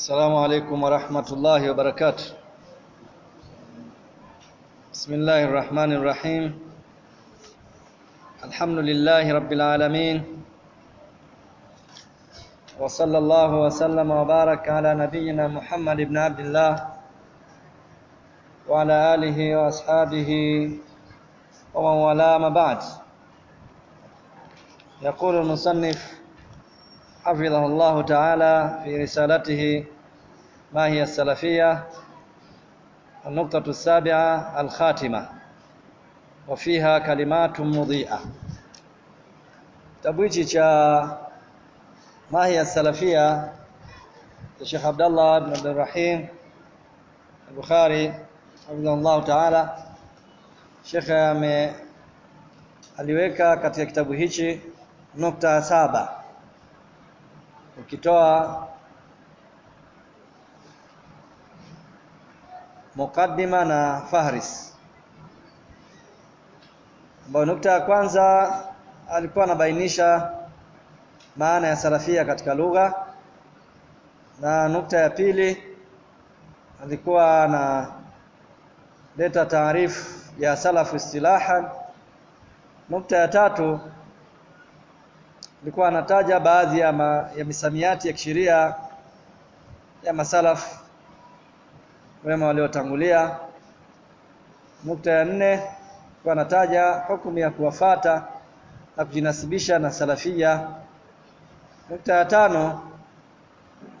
السلام عليكم ورحمة الله وبركاته. بسم الله الرحمن الرحيم. الحمد لله رب العالمين. وصلى الله وسلم وبارك على نبينا محمد بن عبد الله وعلى آله وأصحابه ومن والاه ما بعد. يقول المصنف حفظه الله تعالى في رسالته ما هي السلفية النقطة السابعة الخاتمة وفيها كلمات مضيئة تبويجي cha ما هي السلفية الشيخ عبد الله بن عبد الرحيم البخاري حفظه الله تعالى Sheikh ame aliweka katika kitabu hichi nukta saba ukitoa mukaddima na fahris ambayo nukta ya kwanza alikuwa anabainisha maana ya salafia katika lugha. Na nukta ya pili alikuwa analeta taarifu ya salafu istilahan. Nukta ya tatu alikuwa anataja baadhi ya, ma, ya misamiati ya kisheria ya masalaf wema waliotangulia. Nukta ya nne alikuwa anataja hukumu ya kuwafata na kujinasibisha na salafia. Nukta ya tano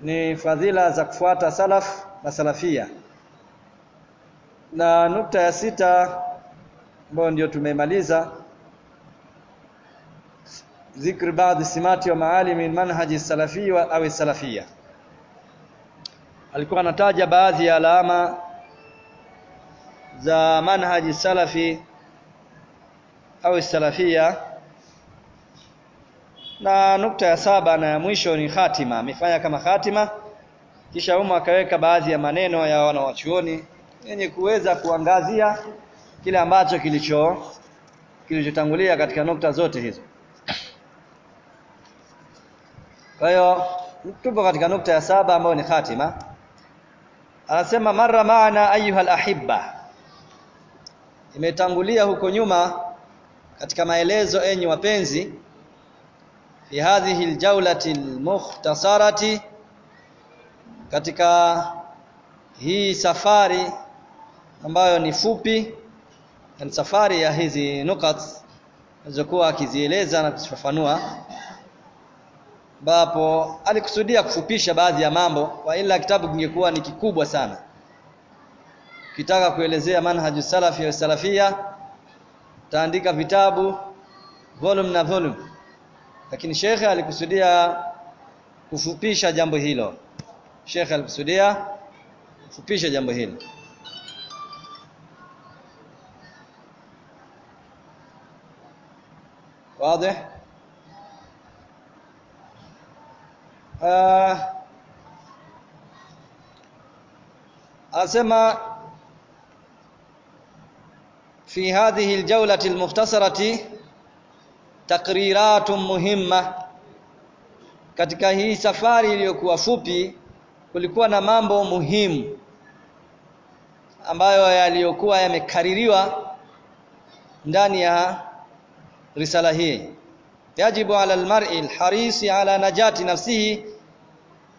ni fadhila za kufuata salaf na salafia. Na nukta ya sita ambayo ndio tumemaliza ذكر بعض سمات ومعالم المنهج السلفي au salafia alikuwa anataja baadhi ya alama za manhaji salafi au salafia na nukta ya saba na ya mwisho ni khatima amefanya kama khatima kisha umo akaweka baadhi ya maneno ya wanawachuoni yenye kuweza kuangazia kile ambacho kilicho kilichotangulia katika nukta zote hizo Kwa hiyo tupo katika nukta ya saba ambayo ni khatima. Anasema marra maana ayuha alahibba imetangulia huko nyuma katika maelezo enyi wapenzi fi hadhihi aljawlati almukhtasarati katika hii safari ambayo ni fupi ni safari ya hizi nukat alizokuwa akizieleza na kuzifafanua ambapo alikusudia kufupisha baadhi ya mambo kwa ila kitabu kingekuwa ni kikubwa sana. Kitaka kuelezea manhaju salafi ya salafia taandika vitabu volume na volume. Lakini shekhe alikusudia kufupisha jambo hilo. Shekhe alikusudia kufupisha jambo hilo. Wazi? uh, asema fi hadhihi aljawlati almukhtasarati takriratun muhimma katika hii safari iliyokuwa fupi kulikuwa na mambo muhimu ambayo yaliyokuwa yamekaririwa ndani ya risala hii yajibu ala almar'i alharisi ala najati nafsihi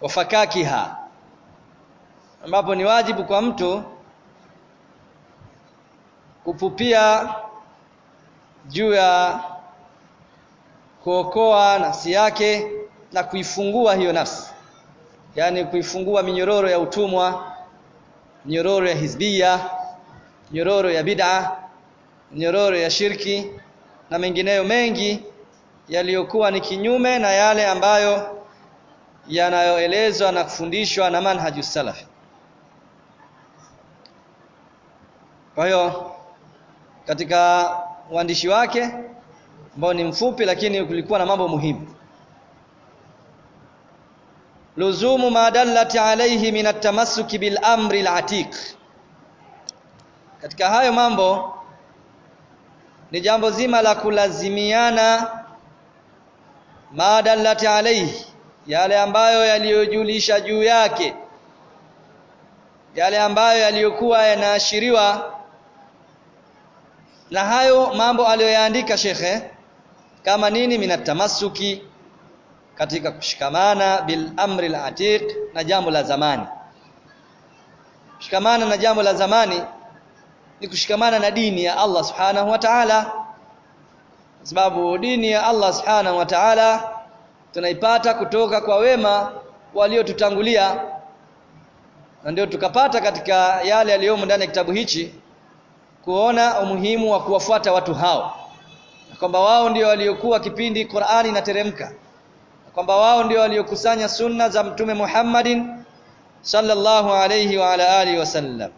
wa fakakiha. Ambapo ni wajibu kwa mtu kupupia juu ya kuokoa nafsi yake na kuifungua hiyo nafsi. Yani kuifungua minyororo ya utumwa minyororo ya hizbia minyororo ya bid'a minyororo ya shirki na mengineyo mengi yaliyokuwa ni kinyume na yale ambayo yanayoelezwa na kufundishwa na manhaju salaf. kwa hiyo katika uandishi wake ambao ni mfupi lakini kulikuwa na mambo muhimu luzumu ma dallati alayhi min at-tamassuki bil amri al-atiq katika hayo mambo ni jambo zima la kulazimiana ma dallati alayhi yale ambayo yaliyojulisha juu yake yale ambayo yaliyokuwa yanaashiriwa. Na hayo mambo aliyoyaandika shekhe kama nini? Minatamasuki katika kushikamana bil amri al atiq na jambo la zamani. Kushikamana na jambo la zamani ni kushikamana na dini ya Allah subhanahu wa ta'ala kwa sababu dini ya Allah subhanahu wa ta'ala tunaipata kutoka kwa wema waliotutangulia. Na ndio tukapata katika yale yaliyomo ndani ya kitabu hichi kuona umuhimu wa kuwafuata watu hao. Na kwamba wao ndio waliokuwa kipindi Qur'ani inateremka. Na kwamba wao ndio waliokusanya sunna za mtume Muhammadin sallallahu alayhi wa ala alihi wasallam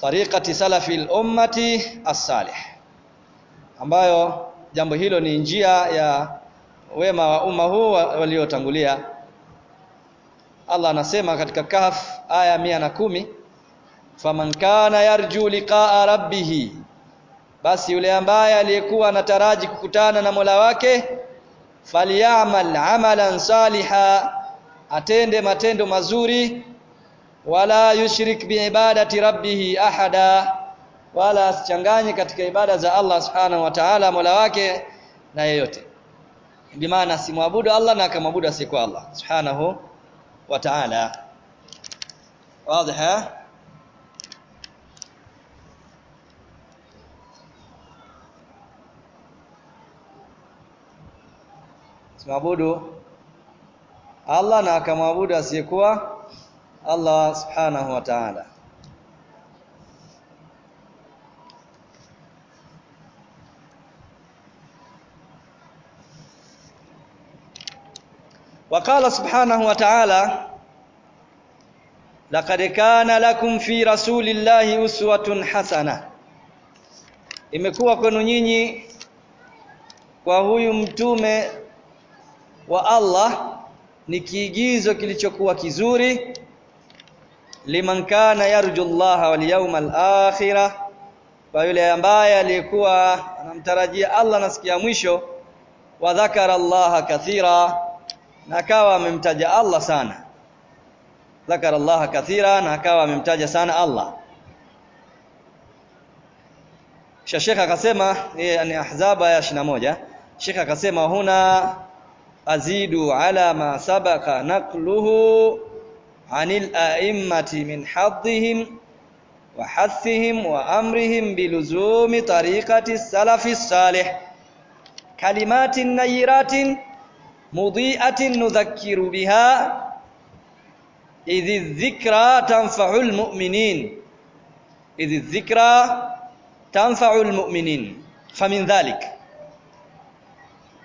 tariqati salafi al-ummati as-salih ambayo jambo hilo ni njia ya wema wa umma huu waliotangulia. Allah anasema katika Kahf aya mia na kumi faman kana yarju liqaa rabbih basi yule ambaye aliyekuwa anataraji kukutana na Mola wake falyamal amalan saliha atende matendo mazuri wala yushrik biibadati rabbihi ahada. Wala asichanganye katika ibada za Allah subhanahu wa ta'ala Mola wake na yeyote. Bimaana simwabudu Allah na akamwabudu asiyekuwa Allah subhanahu wa ta'ala. Wazi simwabudu Allah na akamwabudu asiyekuwa Allah subhanahu wa ta'ala وقال سبحانه وتعالى لقد كان لكم في رسول الله uswatun hasana imekuwa kwenu nyinyi kwa huyu mtume wa Allah ni kiigizo kilichokuwa kizuri liman kana yarju Allah wal yawmal akhirah kwa yule ambaye aliyekuwa anamtarajia Allah na siku ya mwisho wa dhakara Allah kathira na akawa amemtaja Allah sana. Dhakara Allah kathira na akawa amemtaja sana Allah. Kisha Sheikh akasema yeye ni Ahzaba ya 21 Sheikh akasema huna azidu ala ma sabaka naqluhu anil a'immati min haddihim wa hathihim wa amrihim biluzumi tariqati salafi salih kalimatin nayiratin mudhi'atin nudhakkiru biha idhi dhikra tanfa'ul mu'minin idhi dhikra tanfa'ul mu'minin famin dhalik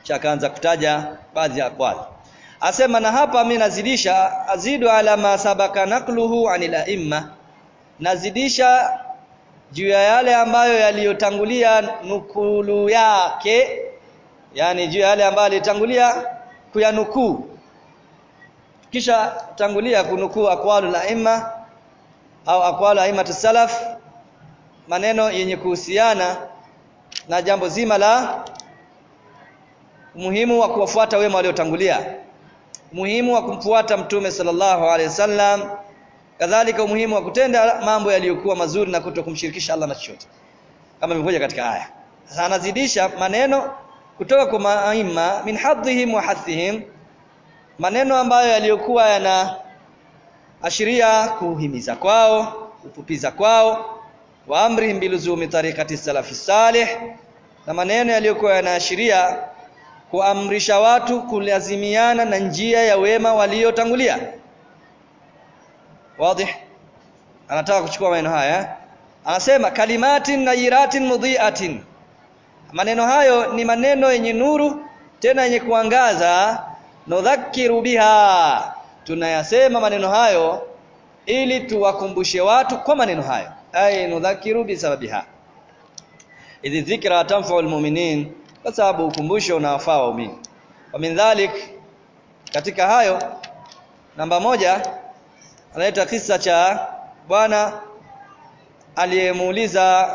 chakaanza kutaja baadhi ya aqwali asema na hapa mimi nazidisha azidu ala ma sabaka naqluhu anil a'imma. Nazidisha juu ya yale ambayo yaliyotangulia nukulu yake yani juu ya yale ambayo alitangulia kuyanukuu. Kisha tangulia kunukuu aqwalu la aima au aqwalu aimatu salaf maneno yenye kuhusiana na jambo zima la umuhimu wa kuwafuata wema waliotangulia umuhimu wa kumfuata mtume sallallahu alaihi wasallam kadhalika umuhimu wa kutenda mambo yaliyokuwa mazuri na kuto kumshirikisha Allah na chochote kama ilivyokuja katika aya. Sasa anazidisha maneno kutoka kwa maima min hadhihim wa hathihim maneno ambayo yaliyokuwa yana ashiria kuhimiza kwao kupupiza kwao wa amrihim biluzumi tariqati salafi salih na maneno yaliyokuwa yanaashiria kuamrisha watu kulazimiana na njia ya wema waliotangulia. Wazi anataka kuchukua maneno haya anasema kalimatin nayiratin mudhiatin. Maneno hayo ni maneno yenye nuru tena yenye kuangaza. Nudhakiru biha. Tunayasema maneno hayo ili tuwakumbushe watu kwa maneno hayo. Ay nudhakiru bisababiha idhi dhikra tanfa'u almu'minin kwa sababu ukumbusho unawafaa waumini. Wa min dhalik katika hayo namba moja analeta kisa cha bwana aliyemuuliza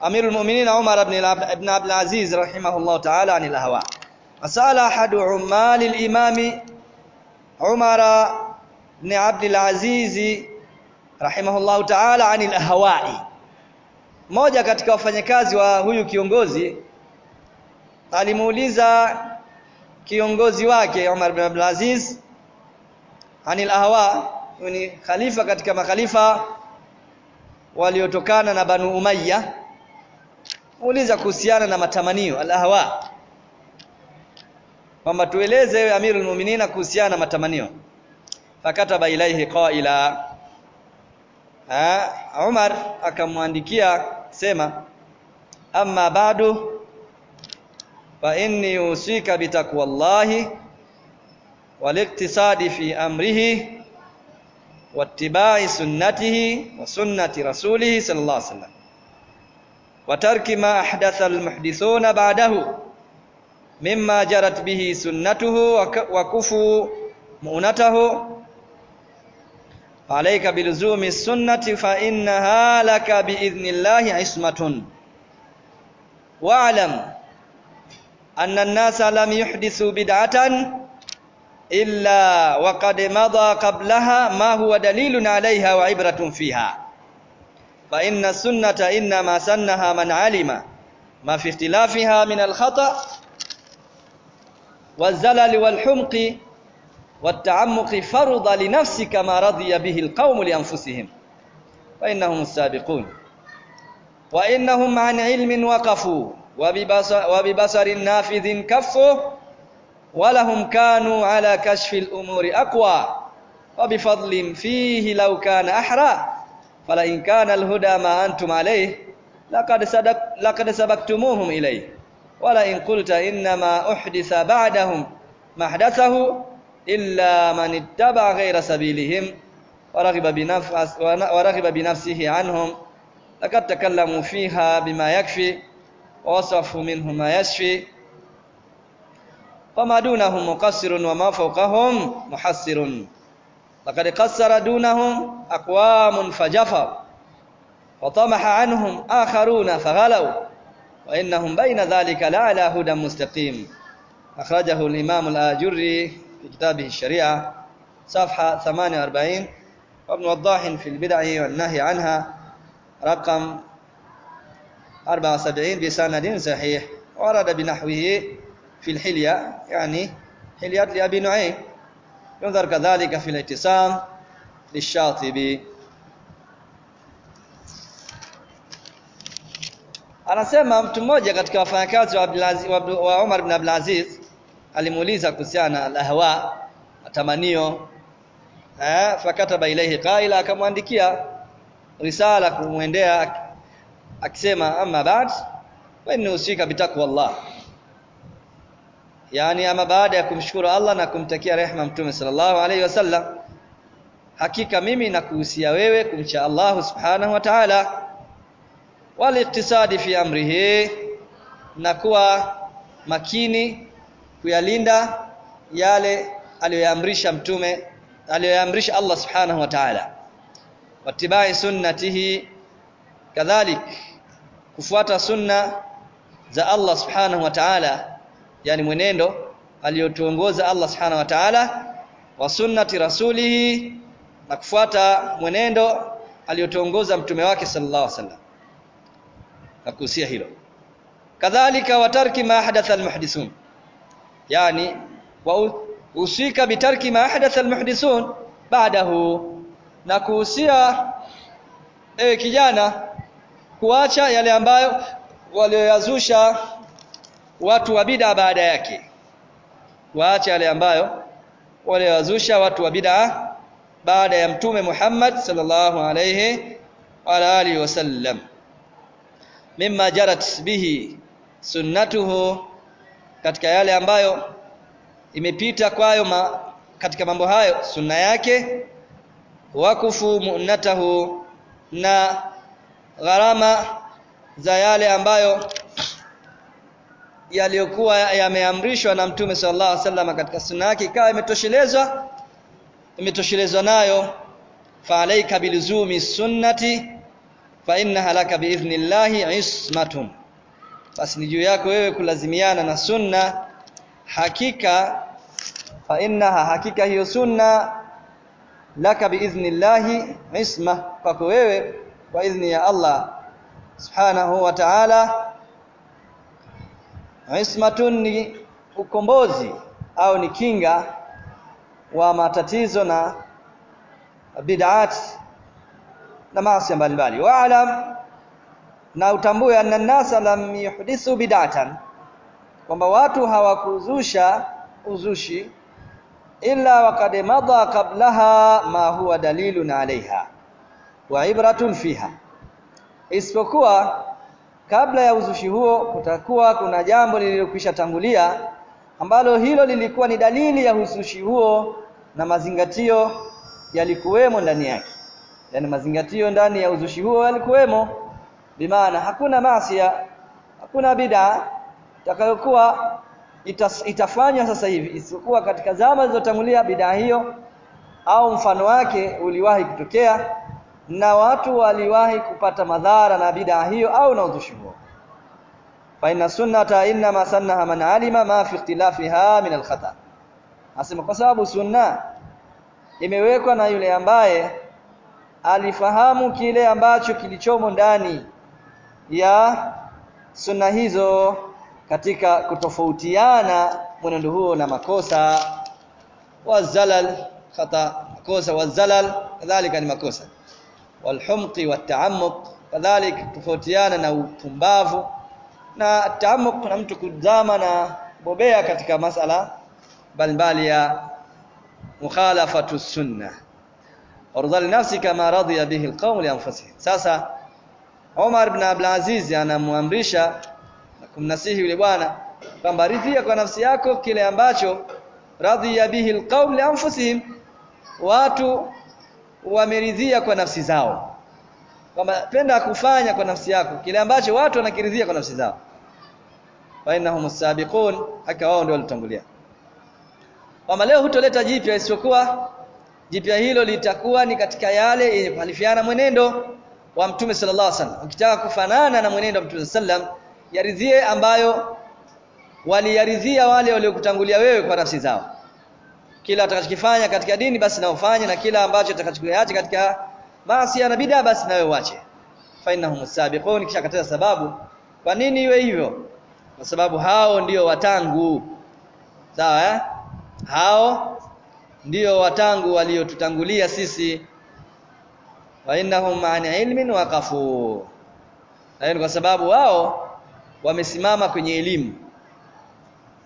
Amirul Mu'minin Umar ibn ibn Abdul Aziz rahimahullah ta'ala anil hawa asala ahadu umali al-imami Umar ibn Abdul Aziz rahimahullah ta'ala anil ahwa'i mmoja katika wafanyakazi wa huyu kiongozi alimuuliza kiongozi wake Umar bin Abdul Aziz anil ahwa ni khalifa katika makhalifa waliotokana na Banu Umayya. Uliza kuhusiana na matamanio al-ahwa kwamba tueleze wewe Amirul Mu'minina kuhusiana na matamanio. Fakataba ilaihi qaila. Umar akamwandikia sema amma ba'du fa inni usika bitaqwallahi والاقتصاد في أمره واتباع سنته وسنة رسوله صلى الله عليه وسلم وترك ما أحدث المحدثون بعده مما جرت به سنته وكفوا مؤنته عليك بلزوم السنة فإنها لك بإذن الله عصمة. واعلم أن الناس لم يحدثوا بدعة إلا وقد مضى قبلها ما هو دليل عليها وعبرة فيها. فإن السنة إنما سنها من علم ما في اختلافها من الخطأ والزلل والحمق والتعمق فرض لنفس كما رضي به القوم لأنفسهم. فإنهم السابقون. وإنهم عن علم وقفوا. وببصر, نافذ كفوا. ولهم كانوا على كشف الأمور أقوى. وبفضل فيه لو كان أحرى. فلئن كان الهدى ما أنتم عليه لقد, صدق لقد سبقتموهم إليه. ولئن قلت إنما أحدث بعدهم ما أحدثه إلا من اتبع غير سبيلهم ورغب, بنفس ورغب بنفسه عنهم لقد تكلموا فيها بما يكفي ووصفوا منه ما يشفي. فما دونهم مقصر وما فوقهم محسر لقد قصر دونهم أقوام فجفوا وطمح عنهم آخرون فغلوا وإنهم بين ذلك لعلى هدى مستقيم. أخرجه الإمام الآجري. في كتابه الشريعة صفحة 48 وابن وضاح في البدع والنهي عنها رقم 74 بسند صحيح ورد بنحوه في الحلية يعني حلية لأبي نعيم. ينظر كذلك في الاعتصام للشاطبي. anasema mtu mmoja katika wafanyakazi wa, wa, Umar Aziz alimuuliza kuhusiana alahwa matamanio eh fakataba ilaihi qaila akamwandikia risala kumwendea akisema amma ba'd wa inni usika bitaqwa Allah. Yani ama baada ya kumshukuru Allah na kumtakia rehema mtume sallallahu alaihi wasallam hakika mimi nakuhusia wewe kumcha Allah subhanahu wa ta'ala. Wal iqtisadi fi amrihi na kuwa makini kuyalinda yale aliyoyaamrisha mtume aliyoyaamrisha Allah subhanahu wa ta'ala. Watibai sunnatihi kadhalik kufuata sunna za Allah subhanahu wa ta'ala yani mwenendo aliyotuongoza Allah subhanahu wa ta'ala wa sunnati rasulihi na kufuata mwenendo aliyotuongoza mtume wake sallallahu alaihi wasallam. Nakuhusia hilo. Kadhalika watarki ma hadatha almuhdisun yani wa usika bitarki ma ahdatha almuhdithun ba'dahu. Na kuhusia ewe kijana kuacha yale ambayo walioyazusha watu wa bid'a baada yake. Waache yale ambayo walioyazusha watu wa bid'a baada ya mtume Muhammad sallallahu alayhi wa alihi wasallam. Mimma jarat bihi sunnatuhu katika yale ambayo imepita kwayo ma, katika mambo hayo sunna yake wakufu mu'natahu na gharama za yale ambayo yaliyokuwa yameamrishwa na mtume sallallahu alaihi wasallam katika sunna yake ikawa imetoshelezwa imetoshelezwa nayo fa alayka biluzumi sunnati fa innaha laka biidhnillahi ismatun basi ni juu yako wewe kulazimiana na sunna. Hakika fa innaha hakika hiyo sunna laka biidhnillahi isma kwako wewe kwa idhni ya Allah subhanahu wa ta'ala. Ismatun ni ukombozi au ni kinga wa matatizo na bid'at na maasi mbalimbali. Waalam na utambue anna nasa lam yuhdithu bid'atan kwamba watu hawakuzusha uzushi illa waqad madha qablaha ma huwa dalilun alaiha wa ibratun fiha isipokuwa kabla ya uzushi huo kutakuwa kuna jambo lililokwisha tangulia ambalo hilo lilikuwa ni dalili ya uzushi huo na mazingatio yalikuwemo ndani yake. Yani mazingatio ndani ya uzushi huo yalikuwemo bimaana hakuna masia hakuna bid'a itakayokuwa itafanywa sasa hivi isipokuwa katika zama zilizotangulia bid'a hiyo au mfano wake uliwahi kutokea na watu waliwahi kupata madhara na bid'a hiyo au na uzushi huo. Fa inna sunnata inna ma sannaha man alima ma fi ikhtilafiha min al-khata. Asema kwa sababu sunna imewekwa na yule ambaye alifahamu kile ambacho kilichomo ndani ya sunna hizo katika kutofautiana mwenendo huo na makosa. Wazalal khata makosa. Wazalal kadhalika ni makosa. Walhumqi wata'ammuq kadhalika tofautiana na upumbavu. Na ta'ammuq na mtu kuzama na bobea katika masala mbalimbali ya mukhalafatu sunna. Warda nafsi kama radhiya bihi alqawm li anfusihim. Sasa Omar ibn Abdul Aziz anamwamrisha na kumnasihi yule bwana kwamba ridhia kwa nafsi yako kile ambacho radhiya bihi alqaum li anfusihim. Watu wameridhia kwa nafsi zao. Kwamba penda kufanya kwa nafsi yako kile ambacho watu wanakiridhia kwa nafsi zao. Fa innahum sabiqun haka wao ndio walitangulia. Kwamba leo hutoleta jipya isipokuwa jipya hilo litakuwa ni katika yale yenye kuhalifiana mwenendo wa Mtume sallallahu alaihi wasallam. Ukitaka kufanana na mwenendo wa Mtume sallam, yaridhie ambayo waliyaridhia wale waliokutangulia wewe kwa nafsi zao. Kila atakachokifanya katika dini basi na ufanye na kila ambacho atakachokiacha katika maasi na bid'a basi na wewe uache. Fa innahum sabiqun kisha kataza sababu kwa nini iwe hivyo? Kwa sababu hao ndio watangu. Sawa eh? Hao ndio watangu waliotutangulia sisi wa innahum an ilmin waqafu na kwa sababu wao wamesimama kwenye elimu.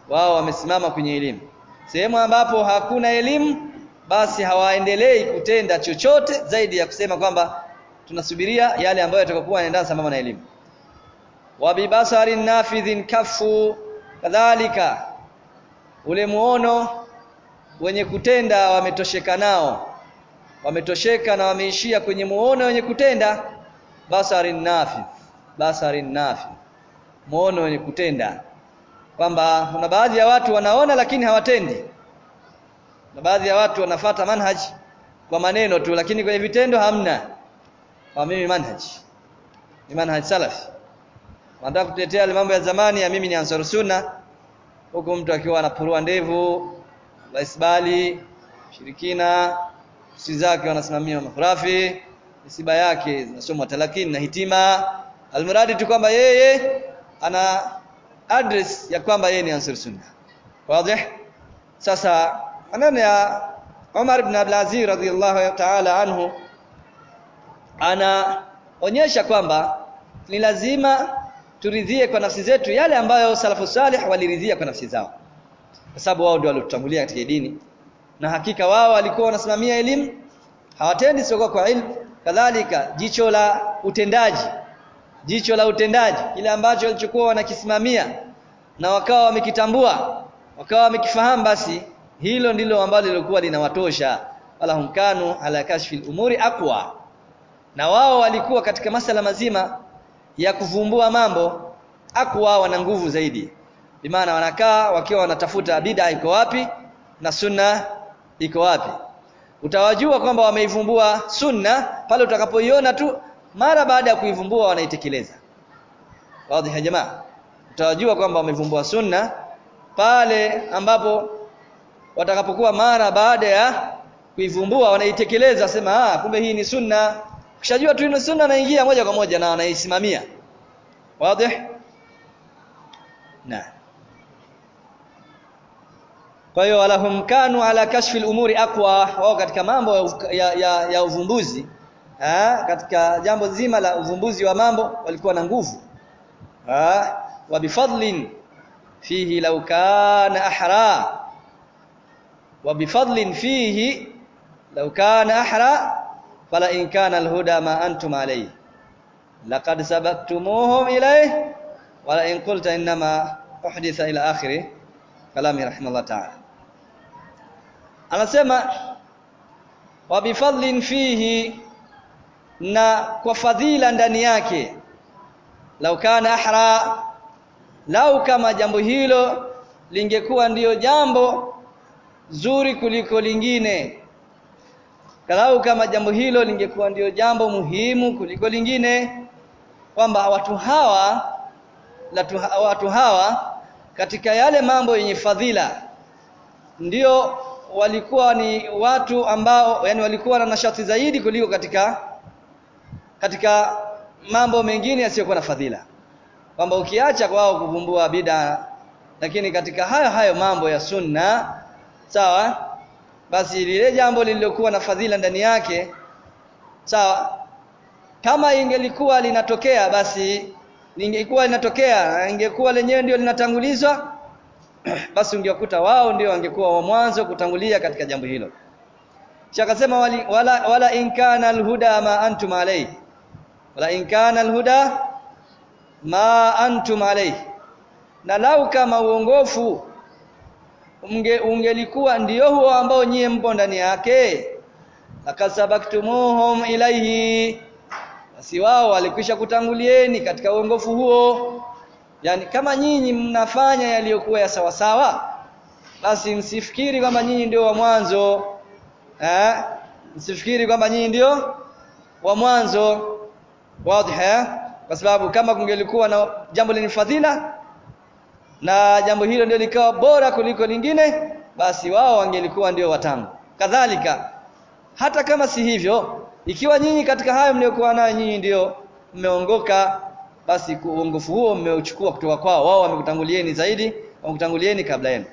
Wao wamesimama kwenye elimu. Sehemu ambapo hakuna elimu basi hawaendelei kutenda chochote zaidi ya kusema kwamba tunasubiria yale ambayo yatakokuwa yanaendana sambamba na elimu. Wa bibasarin nafidhin kafu kadhalika. Ule muono wenye kutenda wametosheka nao wametosheka na wameishia kwenye muono wenye kutenda. Basarin nafi basarin nafi. Muono wenye kutenda. Kwamba kuna baadhi ya watu wanaona lakini hawatendi. Na baadhi ya watu wanafata manhaji kwa maneno tu lakini kwenye vitendo hamna. Kwa mimi manhaji. Ni manhaji salafi. Wanataka kutetea mambo ya zamani ya mimi ni ansar sunna. Huku mtu akiwa anapurua ndevu laisbali shirikina si zake wanasimamia mahurafi misiba yake zinasomwa talakini na hitima. Almuradi tu kwamba yeye ana address ya kwamba yeye ni ansar sunna. Wazi? Sasa maneno ya Umar ibn Abdul Aziz radhiyallahu ta'ala anhu anaonyesha kwamba ni lazima turidhie kwa nafsi zetu yale ambayo salafu salih waliridhia kwa nafsi zao. Kwa sababu wao ndio waliotutangulia katika dini na hakika wao walikuwa wanasimamia elimu hawatendi sio kwa ilmu. Kadhalika jicho la utendaji jicho la utendaji kile ambacho walichokuwa wanakisimamia na wakawa wamekitambua wakawa wamekifahamu basi hilo ndilo ambalo lilikuwa linawatosha. Wala humkanu ala kashfi umuri aqwa. Na wao walikuwa katika masala mazima ya kuvumbua mambo aqwa wana nguvu zaidi. Bimaana wanakaa wakiwa wanatafuta bid'a iko wapi na sunna iko wapi? Utawajua kwamba wameivumbua sunna pale utakapoiona tu mara baada ya kuivumbua wanaitekeleza. Wazi ya jamaa utawajua kwamba wamevumbua sunna pale ambapo watakapokuwa mara baada ya kuivumbua wanaitekeleza sema ah kumbe hii ni sunna. Ukishajua tu ni sunna naingia moja kwa moja na wanaisimamia. Wazi? Na kwa hiyo walahum kanu ala kashfi al-umuri aqwa wao katika mambo ya, ya, ya uvumbuzi ha? katika jambo zima la uvumbuzi wa mambo walikuwa na nguvu ha? wa bifadlin fihi law kana ahra wa bifadlin fihi law kana ahra fala in kana al-huda ma antum alayhi laqad sabaqtumuhum ilayhi wala in qulta inma uhditha ila akhiri kalami rahimahullah ta'ala anasema wa bifadlin fihi na kwa fadhila ndani yake lau kana ahra lau kama jambo hilo lingekuwa ndiyo jambo zuri kuliko lingine. Lau kama jambo hilo lingekuwa ndiyo jambo muhimu kuliko lingine. Kwamba watu hawa latu, watu hawa katika yale mambo yenye fadhila ndio walikuwa ni watu ambao yani walikuwa na nashati zaidi kuliko katika katika mambo mengine yasiyokuwa na fadhila. Kwamba ukiacha kwao kuvumbua bid'a lakini katika hayo hayo mambo ya sunna sawa basi lile jambo lililokuwa na fadhila ndani yake sawa kama ingelikuwa linatokea basi lingekuwa linatokea ingekuwa lenyewe ndio linatangulizwa basi ungekuta wao ndio wangekuwa wa mwanzo kutangulia katika jambo hilo. Kisha akasema wala wala in kana alhuda ma antum alayhi. Wala in kana alhuda ma antum alayhi. Na lau kama uongofu unge ungelikuwa ndio huo ambao nyie mpo ndani yake lakasabaktumuhum ilaihi basi wao walikwisha kutangulieni katika uongofu huo yani kama nyinyi mnafanya yaliyokuwa ya sawa sawa basi msifikiri kwamba nyinyi ndio wa mwanzo eh? Msifikiri kwamba nyinyi ndio wa mwanzo. Wazi eh? Kwa sababu kama kungelikuwa na jambo lenye fadhila na jambo hilo ndio likawa bora kuliko lingine basi wao wangelikuwa ndio watangu kadhalika hata kama si hivyo ikiwa nyinyi katika hayo mliokuwa nayo nyinyi ndio mmeongoka basi uongofu huo mmeuchukua kutoka kwao. Wao wamekutangulieni zaidi wamekutangulieni kabla yenu.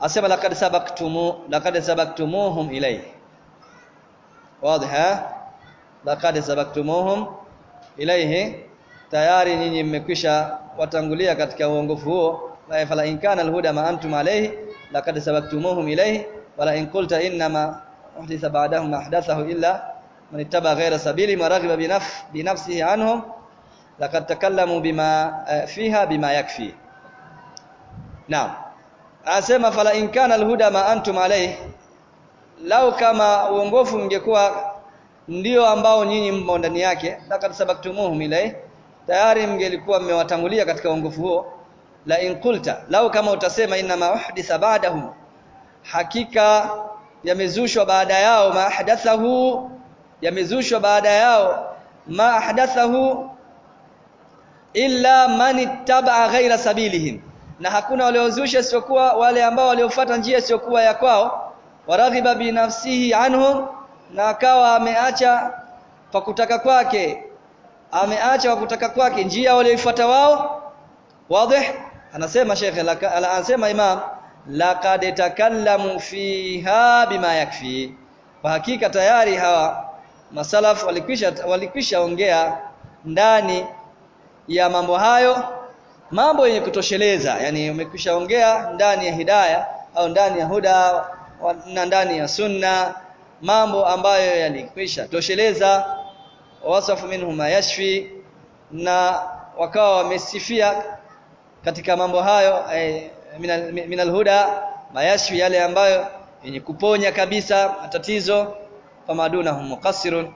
Asema laqad sabaqtumu laqad sabaqtumuhum ilayhi. Wazi laqad sabaqtumuhum ilayhi. Tayari nyinyi mmekwisha watangulia katika uongofu huo. La fala in kana alhuda ma antum alayhi laqad sabaqtumuhum ilayhi. Wala in qulta inma uhditha ba'dahum ma ahdathahu illa man ittaba ghaira sabili maraghiba binaf binafsihi anhum laqad takallamu bima uh, fiha bima yakfi. Naam. Anasema fala in kana alhuda ma antum alayhi lau kama uongofu ungekuwa ndio ambao nyinyi mmo ndani yake laqad sabaktumuhum ilayhi tayari mngelikuwa mmewatangulia katika uongofu huo. La in qulta lau kama utasema inna ma uhditha ba'dahum hakika yamezushwa baada yao ma ahdathahu yamezushwa baada yao ma ahdathahu illa man ittaba ghaira sabilihim. Na hakuna waliozusha isiokuwa wale ambao waliofuata njia isiokuwa ya kwao. Waraghiba binafsihi anhum na akawa ameacha kwa kutaka kwake. Ameacha kwa kutaka kwake njia walioifuata wao. Wazi anasema shekhe anasema imam laqad takallamu fiha bima yakfi. Kwa hakika tayari hawa masalaf walikwisha walikwisha ongea ndani ya mambo hayo mambo yenye kutosheleza yani umekwisha ongea ndani ya hidaya au ndani ya huda na ndani ya sunna mambo ambayo yalikwisha tosheleza. Wasafu minhum yashfi na wakawa wamesifia katika mambo hayo eh, minal, minal huda mayashfi yale ambayo yenye kuponya kabisa matatizo famadunahum muqassirun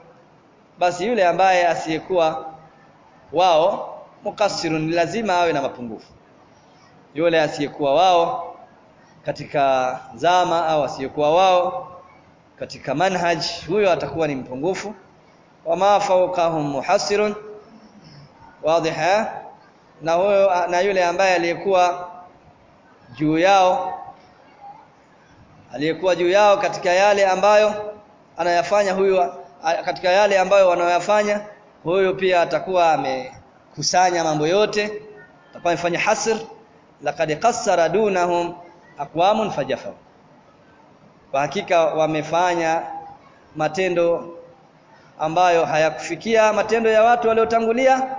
basi yule ambaye asiyekuwa wao muqassirun lazima awe na mapungufu. Yule asiyekuwa wao katika zama au asiyekuwa wao katika manhaj huyo atakuwa ni mpungufu. Wama fawqahum muhassirun wadhiha na huyo na yule ambaye aliyekuwa juu yao aliyekuwa juu yao katika yale ambayo anayafanya huyu katika yale ambayo wanayoyafanya huyu pia atakuwa amekusanya mambo yote atakuwa amefanya hasr laqad qassara dunahum aqwamun fajafa kwa hakika wamefanya matendo ambayo hayakufikia matendo ya watu waliotangulia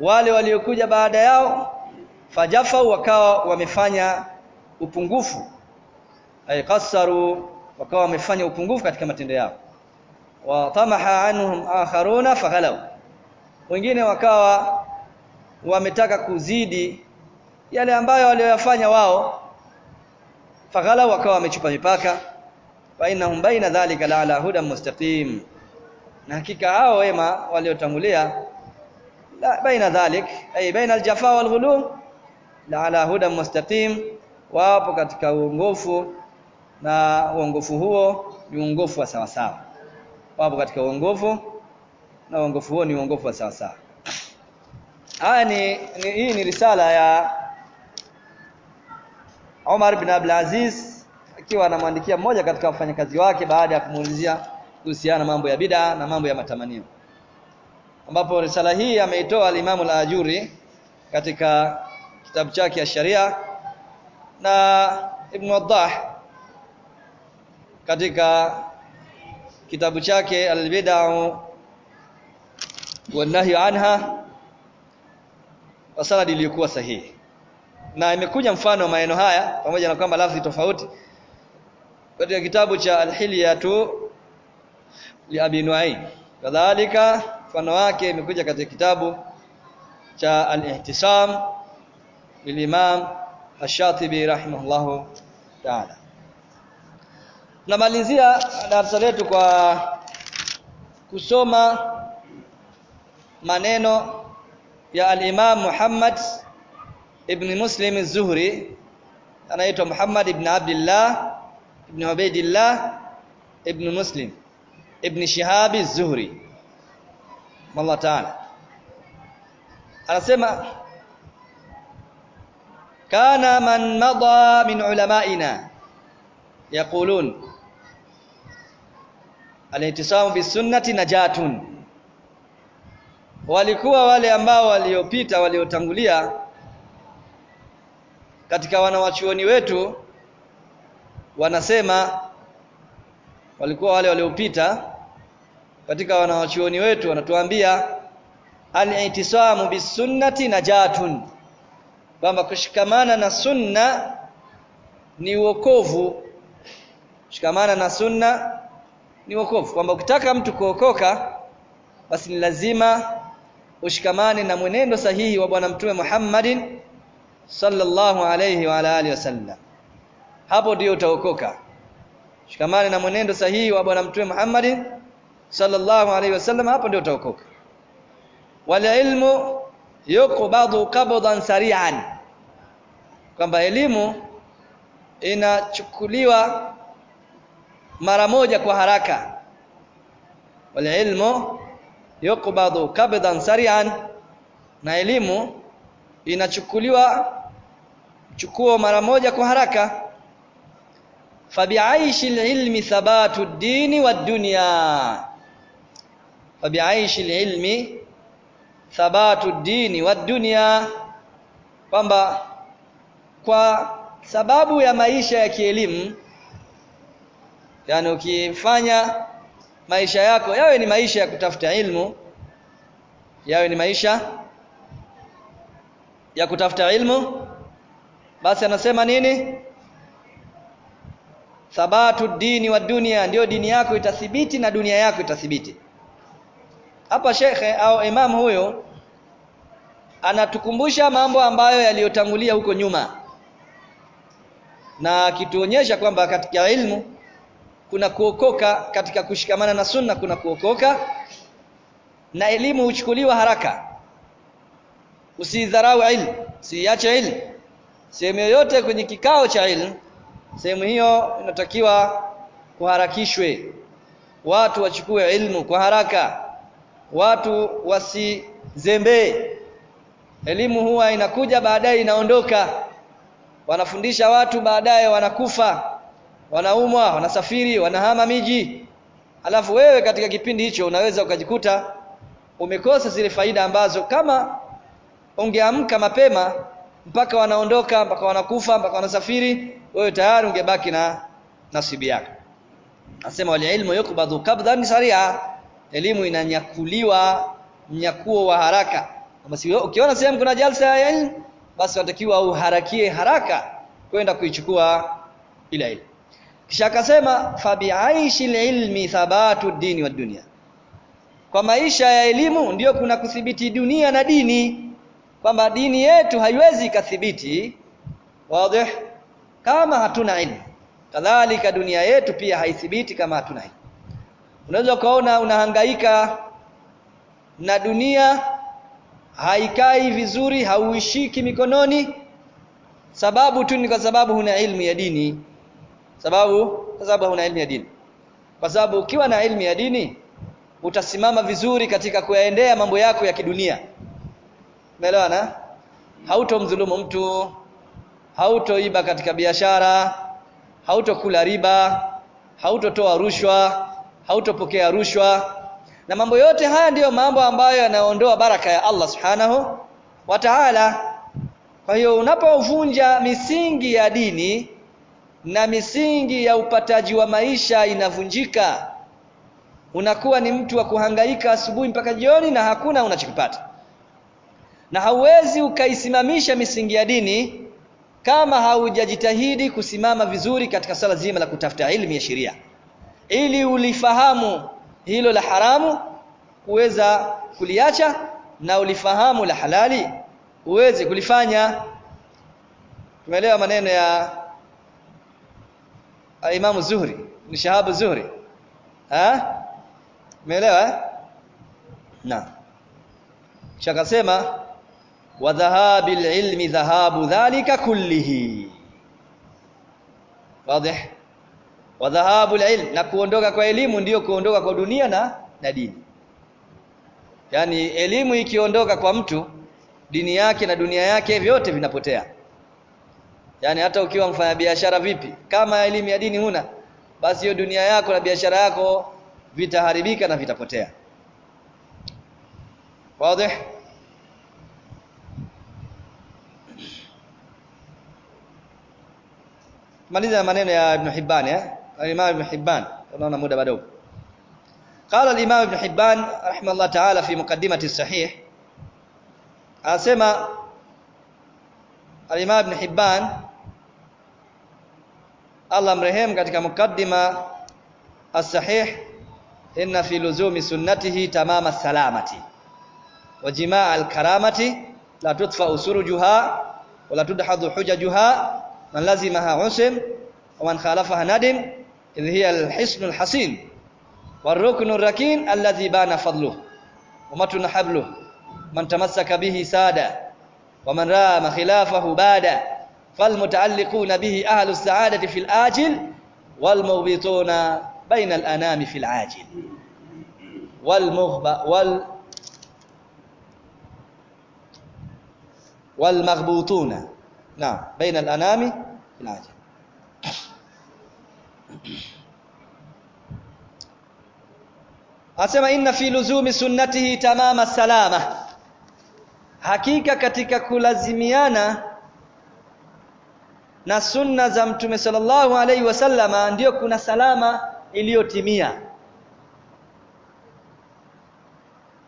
wale waliokuja baada yao fajafa wakawa wamefanya upungufu. Ay qassaru wakawa wamefanya upungufu katika matendo yao. Wa tamaha anhum akharuna faghalaw wengine wakawa wametaka kuzidi yale ambayo waliyofanya wao faghala wakawa wamechupa mipaka. Fa innahum baina dhalika la ala hudan mustaqim. Na hakika hao wema waliotangulia la baina dhalik ay baina aljafa walghulum la ala hudan mustaqim wapo katika uongofu na uongofu huo ni uongofu wa sawasawa. sawa wapo katika uongofu na uongofu huo ni uongofu wa sawasawa. sawa haya ni, ni hii ni risala ya Omar bin Abdul Aziz akiwa anamwandikia mmoja katika wafanyakazi wake baada ya kumuulizia kuhusiana mambo ya bid'a na mambo ya matamanio ambapo risala hii ameitoa al-Imam al-Ajuri katika kitabu chake ya Sharia na Ibn Waddah katika kitabu chake Albidau wanahi anha kwa sanadi iliyokuwa sahihi na imekuja mfano wa maneno haya pamoja na kwamba lafzi tofauti katika kitabu cha al-Hilyatu li Abi Nuaim. kadhalika mfano wake imekuja katika kitabu cha al-Ihtisam lil-Imam Ash-Shatibi rahimahullahu ta'ala namalizia darasa letu kwa kusoma maneno ya al-Imam Muhammad ibn Muslim az-Zuhri. Anaitwa Muhammad ibn Abdullah ibn Ubaidillah ibn Muslim ibn Shihab az-Zuhri. Allah Ta'ala. Anasema kana man madha min ulama'ina yaqulun al-intisamu bis-sunnati najatun walikuwa wale ambao waliopita waliotangulia katika wanawachuoni wetu wanasema walikuwa wale waliopita katika wanawachuoni wetu wanatuambia al-i'tisamu bisunnati najatun kwamba kushikamana na sunna ni uokovu. shikamana na sunna ni wokovu. Kwamba ukitaka mtu kuokoka basi ni lazima ushikamane na mwenendo sahihi wa bwana mtume Muhammadin sallallahu alayhi wa ala alihi wasallam. Hapo ndio utaokoka. Shikamane na mwenendo sahihi wa bwana mtume Muhammadin sallallahu alayhi wasallam hapo ndio utaokoka. Wala ilmu yuqbadu qabdan sari'an. Kwamba elimu inachukuliwa mara moja kwa haraka. Wala ilmu yuqbadu qabdan sari'an na elimu inachukuliwa chukuo mara moja kwa haraka. Fabiaishi ilmi thabatu ad-dini wa dunya fabiaishi ilmi thabatu ad-dini wa dunya kwamba kwa sababu ya maisha ya kielimu yani ukifanya maisha yako yawe ni maisha ya kutafuta ilmu yawe ni maisha ya kutafuta ilmu basi anasema nini? Thabatu dini wa dunia ndio dini yako itathibiti na dunia yako itathibiti. Hapa shekhe au imam huyo anatukumbusha mambo ambayo yaliyotangulia huko nyuma na akituonyesha kwamba katika ilmu kuna kuokoka katika kushikamana na sunna kuna kuokoka. Na elimu huchukuliwa haraka. Usidharau ilmu usiiache ilmu. Sehemu yoyote kwenye kikao cha ilmu sehemu hiyo inatakiwa kuharakishwe. Watu wachukue ilmu kwa haraka. Watu wasizembee elimu huwa inakuja baadaye inaondoka. Wanafundisha watu baadaye wanakufa wanaumwa wanasafiri wanahama miji. Alafu wewe katika kipindi hicho unaweza ukajikuta umekosa zile faida ambazo kama ungeamka mapema mpaka wanaondoka mpaka wanakufa mpaka wanasafiri wewe tayari ungebaki na nasibu yako. Nasema wal ilmu yukbadhu kabdhan saria. Elimu inanyakuliwa mnyakuo wa haraka. Basi ukiona sehemu kuna jalsa ya ilmu basi unatakiwa uharakie haraka kwenda kuichukua ile ilmu kisha akasema fabiaishi ilmi thabatu dini wa dunia kwa maisha ya elimu ndiyo kuna kuthibiti dunia na dini. Kwamba dini yetu haiwezi ikathibiti. Wazi kama hatuna ilmu kadhalika dunia yetu pia haithibiti kama hatuna ilmu. Unaweza ukaona unahangaika na dunia haikai vizuri hauishiki mikononi. Sababu tu ni kwa sababu huna ilmu ya dini sababu sababu huna elimu ya dini. Kwa sababu ukiwa na elimu ya dini utasimama vizuri katika kuyaendea mambo yako ya kidunia. Umeelewa na hautomdhulumu mtu hautoiba katika biashara hautokula riba hautotoa rushwa hautopokea rushwa. Na mambo yote haya ndiyo mambo ambayo yanaondoa baraka ya Allah subhanahu wa ta'ala. Kwa hiyo unapovunja misingi ya dini na misingi ya upataji wa maisha inavunjika. Unakuwa ni mtu wa kuhangaika asubuhi mpaka jioni na hakuna unachokipata. Na hauwezi ukaisimamisha misingi ya dini kama haujajitahidi kusimama vizuri katika swala zima la kutafuta ilmu ya sheria. Ili ulifahamu hilo la haramu uweza kuliacha na ulifahamu la halali uweze kulifanya. Tumeelewa maneno ya Imam Zuhri. Ni Shahabu Zuhri. Ha? Umeelewa na chakasema wa dhahabil ilmi dhahabu dhalika kullihi. Wazi wa dhahabul ilm na kuondoka kwa elimu ndiyo kuondoka kwa dunia na na dini. Yani elimu ikiondoka kwa mtu dini yake na dunia yake vyote vinapotea yani hata ukiwa mfanyabiashara vipi kama elimu ya dini huna basi hiyo dunia yako na biashara yako vitaharibika na vitapotea wazi maliza maneno ya Ibn Hibban eh Imam Ibn Hibban tunaona muda bado قال الإمام ابن حبان رحمه الله تعالى في مقدمة الصحيح أسمى الإمام ابن حبان الله مرحم katika mukaddima الصحيح إن في لزوم سنته تمام السلامة وجماع الكرامة لا تدفع سرجها ولا تدحض حججها من لزمها عسم ومن خالفها ندم إذ هي الحصن الحصين والركن الركين الذي بان فضله ومتن حبله من تمسك به ساد ومن رام خلافه باد فالمتعلقون به أهل السعادة في الآجل والمغبطون بين الأنام في العاجل. والمغب وال والمغبوطون. نعم بين الأنام في العاجل. Asema inna fi luzumi sunnatihi tamama salama. Hakika katika kulazimiana na sunna za Mtume sallallahu alaihi wasallama ndiyo kuna salama iliyotimia.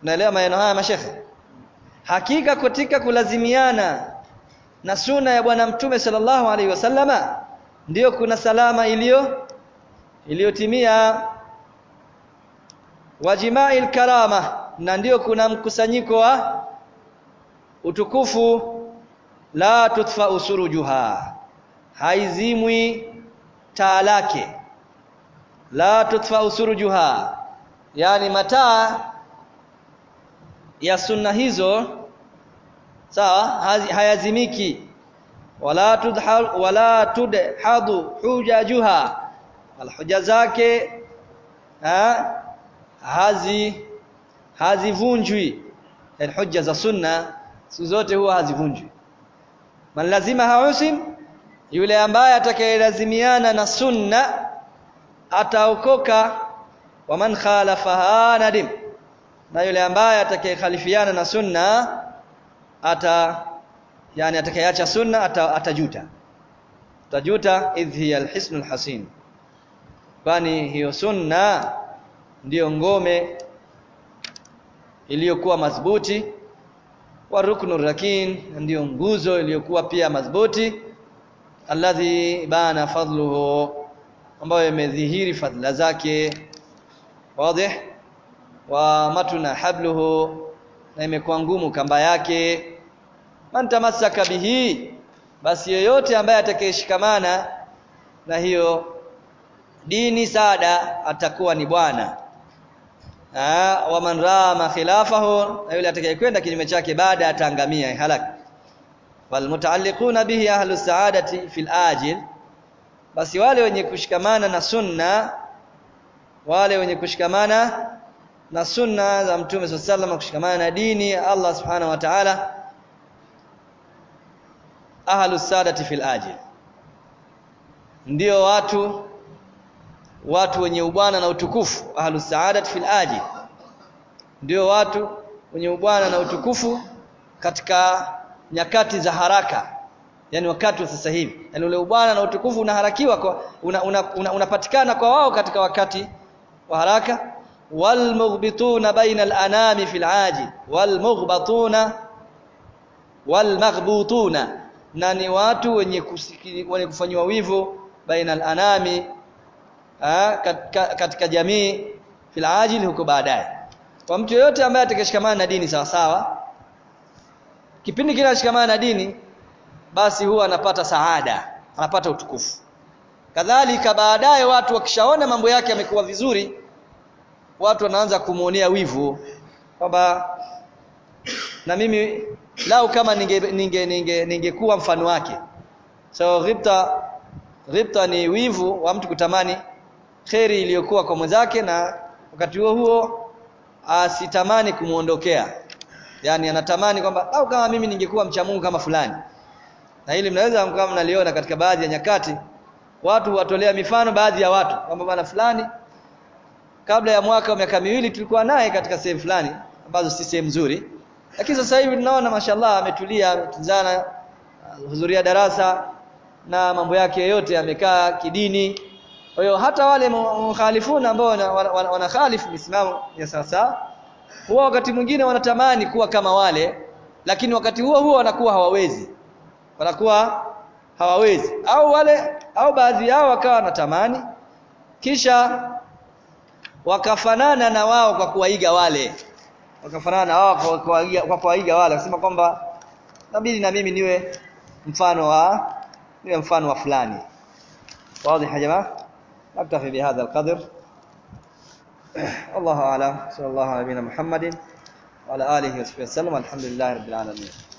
Naelewa maneno haya mashekhe? Hakika katika kulazimiana na sunna ya bwana Mtume sallallahu alaihi wasallama ndiyo kuna salama iliyo iliyotimia wajima'il karama na ndio kuna mkusanyiko wa utukufu la tutfa usurujuha haizimwi taa lake. La tutfa usurujuha. Yani mataa ya sunna hizo sawa hayazimiki. Wala tudhal wala tudhadu hujajuha. Alhuja zake ha hazi hazivunjwi. Alhuja za sunna zote huwa hazivunjwi. Man lazima hausim yule ambaye atakayelazimiana na sunna ataokoka. Wa man khalafaha nadim. Na yule ambaye atakayekhalifiana na sunna ata yani atakayeacha sunna ata, atajuta. Tajuta idh hiya alhisnul hasin. Kwani hiyo sunna ndiyo ngome iliyokuwa madhubuti. Wa ruknu rakin ndiyo nguzo iliyokuwa pia madhubuti alladhi bana fadluhu ambayo imedhihiri fadhila zake. Wazi wa matuna habluhu na imekuwa ngumu kamba yake. Man tamassaka bihi basi yeyote ambaye atakayeshikamana na hiyo dini sada atakuwa ni bwana. Wa man rama khilafahu na yule atakayekwenda kinyume chake baada ataangamia halak wal mutaalliquna bihi ahlu saadati fil ajil. Basi wale wenye kushikamana na sunna wale wenye kushikamana na sunna za mtume sallallahu alaihi kushikamana na dini ya Allah subhanahu wa ta'ala ahlu saadati fil ajil. Ndio watu watu wenye ubwana na utukufu ahlu saadati fil ajil. Ndio watu wenye ubwana na utukufu katika nyakati za haraka. Yani wakati wa sasa hivi. Yani ule ubwana na utukufu unaharakiwa kwa unapatikana una, una, una kwa wao katika wakati wa haraka. Walmughbituna baina al-anami fil aji walmughbatuna walmaghbutuna na ni watu wenye wenye kufanywa wivu baina al-anami katika, katika jamii fil ajil huko baadaye. Kwa mtu yeyote ambaye atakashikamana na dini sawa sawa kipindi kile anashikamana na dini basi huwa anapata saada anapata utukufu. Kadhalika baadaye watu wakishaona mambo yake yamekuwa vizuri watu wanaanza kumuonea wivu kwamba na mimi lau kama ninge ninge ninge ningekuwa mfano wake. So ghibta ghibta ni wivu wa mtu kutamani kheri iliyokuwa kwa mwenzake na wakati huo huo asitamani kumuondokea yani anatamani kwamba au kama mimi ningekuwa mcha Mungu kama fulani. Na hili mnaweza kama mnaliona katika baadhi ya nyakati. Watu watolea mifano baadhi ya watu kwamba bwana fulani kabla ya mwaka wa miaka miwili tulikuwa naye katika sehemu fulani ambazo si sehemu nzuri. Lakini sasa hivi tunaona mashallah ametulia ametunzana hudhuria darasa na mambo yake yote amekaa kidini. Kwa hiyo hata wale mukhalifuna ambao wanakhalifu wana misimamo ya sasa huwa wakati mwingine wanatamani kuwa kama wale lakini wakati huo huo wanakuwa hawawezi wanakuwa hawawezi au wale au baadhi yao wakawa wanatamani kisha wakafanana na wao kwa kuwaiga wale wakafanana na wao kwa kuwaiga kwa kuwaiga wale kusema kwamba nabidi na mimi niwe mfano wa niwe mfano wa fulani واضح يا جماعه نكتفي بهذا القدر والله أعلم. صلى الله على نبينا محمد وعلى آله وصحبه وسلم. الحمد لله رب العالمين.